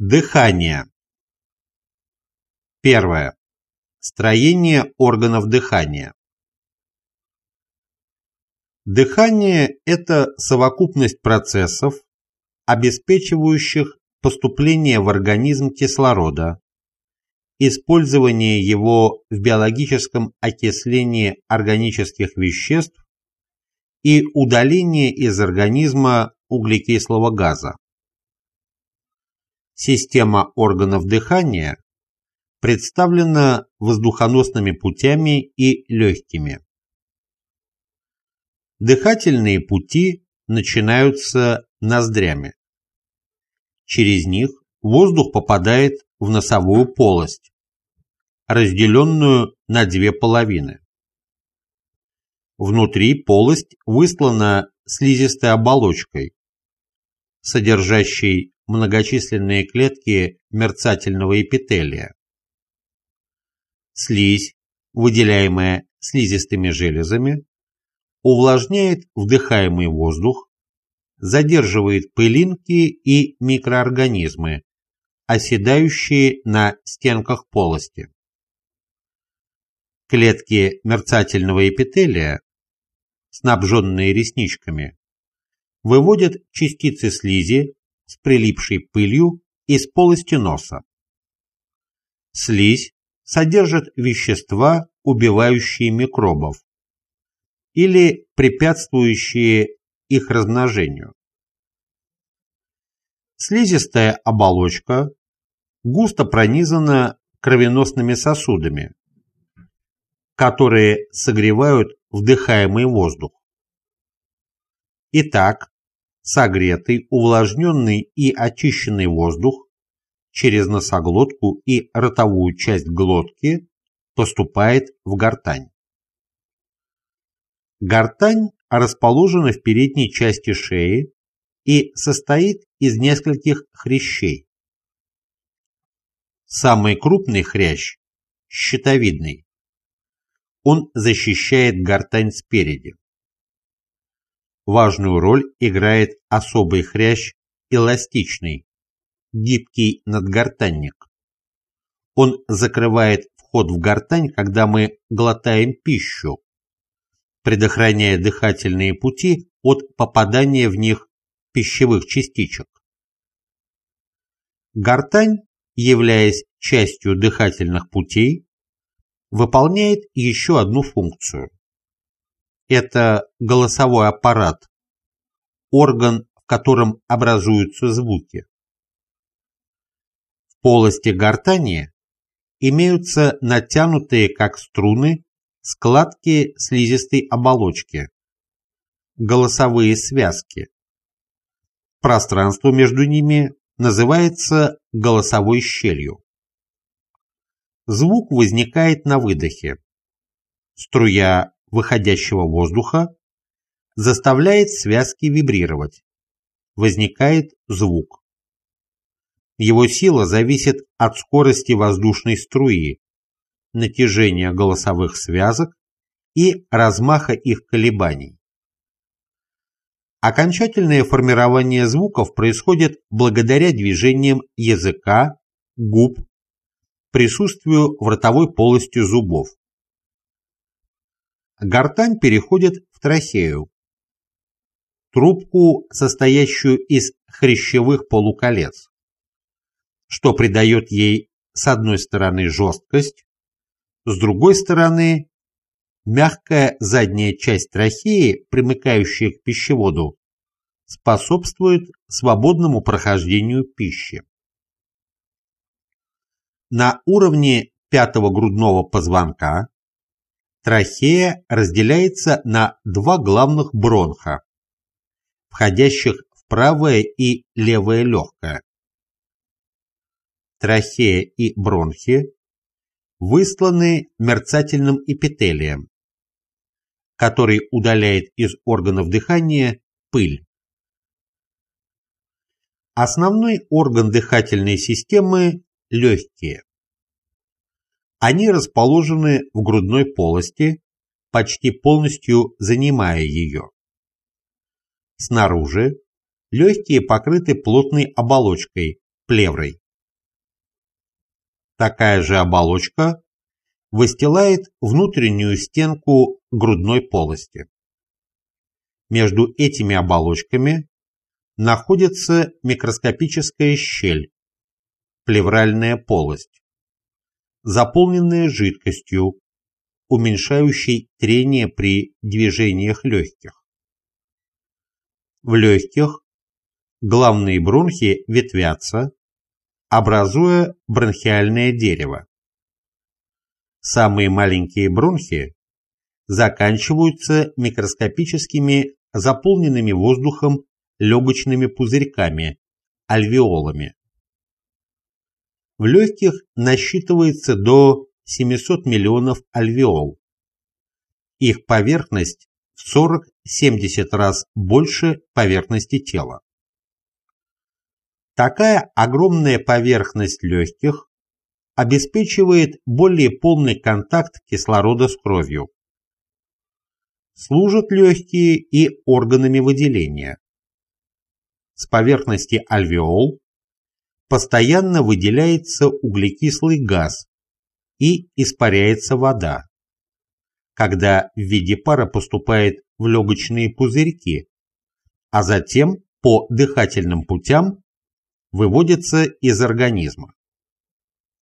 Дыхание. Первое. Строение органов дыхания. Дыхание – это совокупность процессов, обеспечивающих поступление в организм кислорода, использование его в биологическом окислении органических веществ и удаление из организма углекислого газа. Система органов дыхания представлена воздухоносными путями и легкими. Дыхательные пути начинаются ноздрями. Через них воздух попадает в носовую полость, разделенную на две половины. Внутри полость выслана слизистой оболочкой, содержащей многочисленные клетки мерцательного эпителия. Слизь, выделяемая слизистыми железами, увлажняет вдыхаемый воздух, задерживает пылинки и микроорганизмы, оседающие на стенках полости. Клетки мерцательного эпителия, снабженные ресничками, выводят частицы слизи с прилипшей пылью из полости носа. Слизь содержит вещества, убивающие микробов или препятствующие их размножению. Слизистая оболочка густо пронизана кровеносными сосудами, которые согревают вдыхаемый воздух. Итак, согретый, увлажненный и очищенный воздух через носоглотку и ротовую часть глотки поступает в гортань. Гортань расположена в передней части шеи и состоит из нескольких хрящей. Самый крупный хрящ – щитовидный. Он защищает гортань спереди. Важную роль играет особый хрящ эластичный, гибкий надгортанник. Он закрывает вход в гортань, когда мы глотаем пищу, предохраняя дыхательные пути от попадания в них пищевых частичек. Гортань, являясь частью дыхательных путей, выполняет еще одну функцию это голосовой аппарат, орган, в котором образуются звуки. В полости гортани имеются натянутые, как струны, складки слизистой оболочки, голосовые связки. Пространство между ними называется голосовой щелью. Звук возникает на выдохе. Струя выходящего воздуха заставляет связки вибрировать. Возникает звук. Его сила зависит от скорости воздушной струи, натяжения голосовых связок и размаха их колебаний. Окончательное формирование звуков происходит благодаря движениям языка, губ, присутствию в ротовой полости зубов. Гортань переходит в трахею, трубку, состоящую из хрящевых полуколец, что придает ей с одной стороны жесткость, с другой стороны мягкая задняя часть трахеи, примыкающая к пищеводу, способствует свободному прохождению пищи. На уровне пятого грудного позвонка Трахея разделяется на два главных бронха, входящих в правое и левое легкое. Трахея и бронхи высланы мерцательным эпителием, который удаляет из органов дыхания пыль. Основной орган дыхательной системы – легкие. Они расположены в грудной полости, почти полностью занимая ее. Снаружи легкие покрыты плотной оболочкой, плеврой. Такая же оболочка выстилает внутреннюю стенку грудной полости. Между этими оболочками находится микроскопическая щель, плевральная полость, заполненная жидкостью, уменьшающей трение при движениях легких. В легких главные бронхи ветвятся, образуя бронхиальное дерево. Самые маленькие бронхи заканчиваются микроскопическими заполненными воздухом легочными пузырьками, альвеолами. В легких насчитывается до 700 миллионов альвеол. Их поверхность в 40-70 раз больше поверхности тела. Такая огромная поверхность легких обеспечивает более полный контакт кислорода с кровью. Служат легкие и органами выделения. С поверхности альвеол постоянно выделяется углекислый газ и испаряется вода, когда в виде пара поступает в легочные пузырьки, а затем по дыхательным путям выводится из организма.